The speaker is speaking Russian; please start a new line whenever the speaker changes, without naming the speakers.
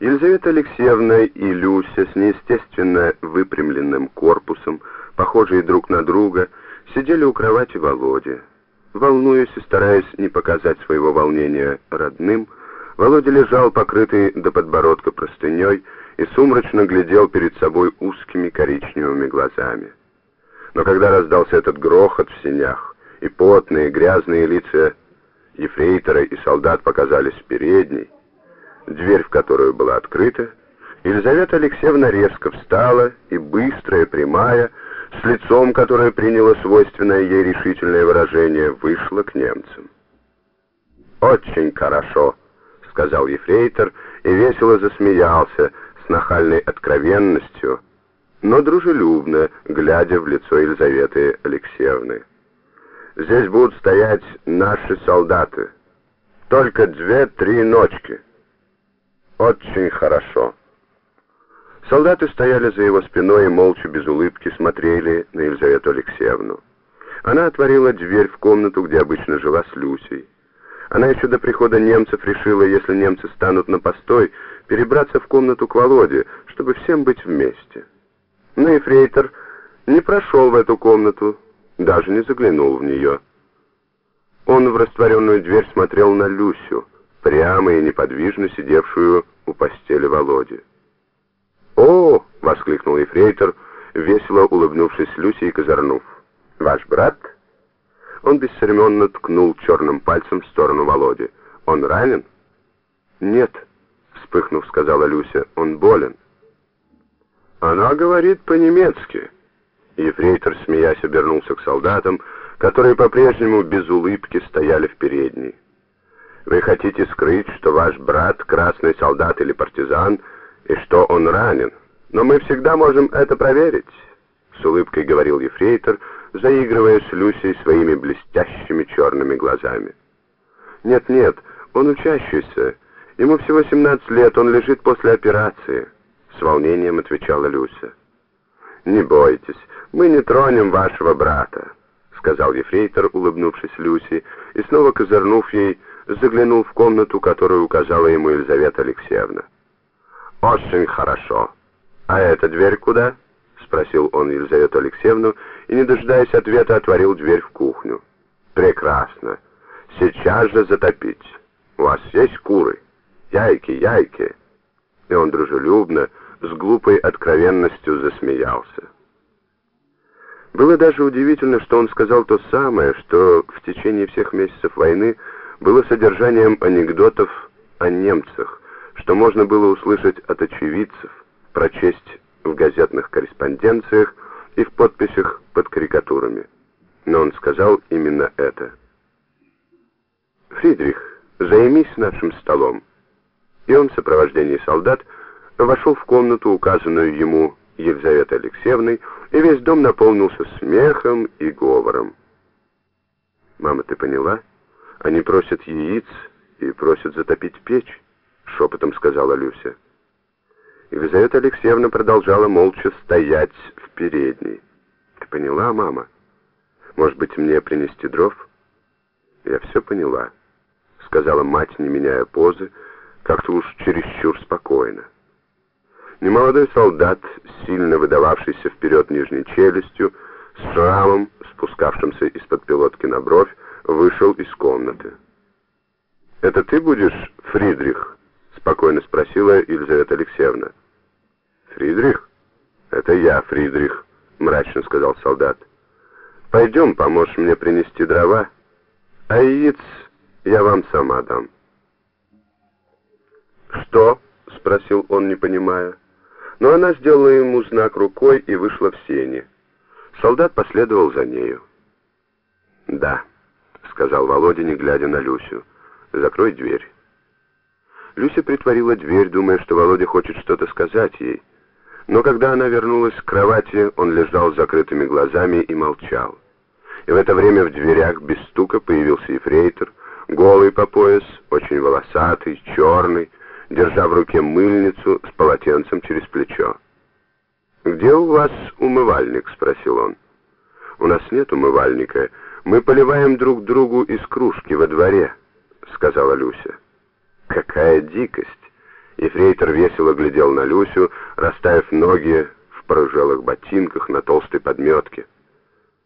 Елизавета Алексеевна и Люся с неестественно выпрямленным корпусом, похожие друг на друга, сидели у кровати Володи. Волнуясь и стараясь не показать своего волнения родным, Володя лежал покрытый до подбородка простыней и сумрачно глядел перед собой узкими коричневыми глазами. Но когда раздался этот грохот в синях, и потные грязные лица ефрейтора и солдат показались передней, дверь в которую была открыта, Елизавета Алексеевна резко встала и, быстрая, прямая, с лицом, которое приняло свойственное ей решительное выражение, вышла к немцам. «Очень хорошо», — сказал ефрейтор и весело засмеялся с нахальной откровенностью, но дружелюбно, глядя в лицо Елизаветы Алексеевны. «Здесь будут стоять наши солдаты. Только две-три ночки. Очень хорошо». Солдаты стояли за его спиной и молча, без улыбки, смотрели на Елизавету Алексеевну. Она отворила дверь в комнату, где обычно жила с Люсей. Она еще до прихода немцев решила, если немцы станут на постой, перебраться в комнату к Володе, чтобы всем быть вместе. Но Ефрейтор не прошел в эту комнату, даже не заглянул в нее. Он в растворенную дверь смотрел на Люсю, прямо и неподвижно сидевшую у постели Володи. «О!» — воскликнул ефрейтор, весело улыбнувшись Люси и козырнув. «Ваш брат?» Он бесцеремонно ткнул черным пальцем в сторону Володи. «Он ранен?» «Нет», — вспыхнув, сказала Люся, — «он болен». «Она говорит по-немецки». Ефрейтор, смеясь, обернулся к солдатам, которые по-прежнему без улыбки стояли в передней. «Вы хотите скрыть, что ваш брат, красный солдат или партизан — и что он ранен. Но мы всегда можем это проверить», — с улыбкой говорил ефрейтор, заигрывая с Люсей своими блестящими черными глазами. «Нет-нет, он учащийся. Ему всего 17 лет, он лежит после операции», — с волнением отвечала Люся. «Не бойтесь, мы не тронем вашего брата», — сказал ефрейтор, улыбнувшись Люси, и снова козырнув ей, заглянул в комнату, которую указала ему Елизавета Алексеевна. «Очень хорошо. А эта дверь куда?» — спросил он Елизавету Алексеевну и, не дожидаясь ответа, отворил дверь в кухню. «Прекрасно. Сейчас же затопить. У вас есть куры? Яйки, яйки!» И он дружелюбно, с глупой откровенностью засмеялся. Было даже удивительно, что он сказал то самое, что в течение всех месяцев войны было содержанием анекдотов о немцах, что можно было услышать от очевидцев, прочесть в газетных корреспонденциях и в подписях под карикатурами. Но он сказал именно это. «Фридрих, займись нашим столом». И он в сопровождении солдат вошел в комнату, указанную ему Елизаветой Алексеевной, и весь дом наполнился смехом и говором. «Мама, ты поняла? Они просят яиц и просят затопить печь. — шепотом сказала Люся. Елизавета Алексеевна продолжала молча стоять в передней. «Ты поняла, мама? Может быть, мне принести дров?» «Я все поняла», — сказала мать, не меняя позы, как-то уж чересчур спокойно. Немолодой солдат, сильно выдававшийся вперед нижней челюстью, с шрамом, спускавшимся из-под пилотки на бровь, вышел из комнаты. «Это ты будешь, Фридрих?» спокойно спросила Елизавета Алексеевна. «Фридрих?» «Это я, Фридрих», — мрачно сказал солдат. «Пойдем, поможешь мне принести дрова, а яиц я вам сама дам». «Что?» — спросил он, не понимая. Но она сделала ему знак рукой и вышла в сени. Солдат последовал за нею. «Да», — сказал Володя, не глядя на Люсю, — «закрой дверь». Люся притворила дверь, думая, что Володя хочет что-то сказать ей. Но когда она вернулась к кровати, он лежал с закрытыми глазами и молчал. И в это время в дверях без стука появился ефрейтор, голый по пояс, очень волосатый, черный, держа в руке мыльницу с полотенцем через плечо. «Где у вас умывальник?» — спросил он. «У нас нет умывальника. Мы поливаем друг другу из кружки во дворе», — сказала Люся. Какая дикость! Ефрейтор весело глядел на Люсю, расставив ноги в порыжелых ботинках на толстой подметке.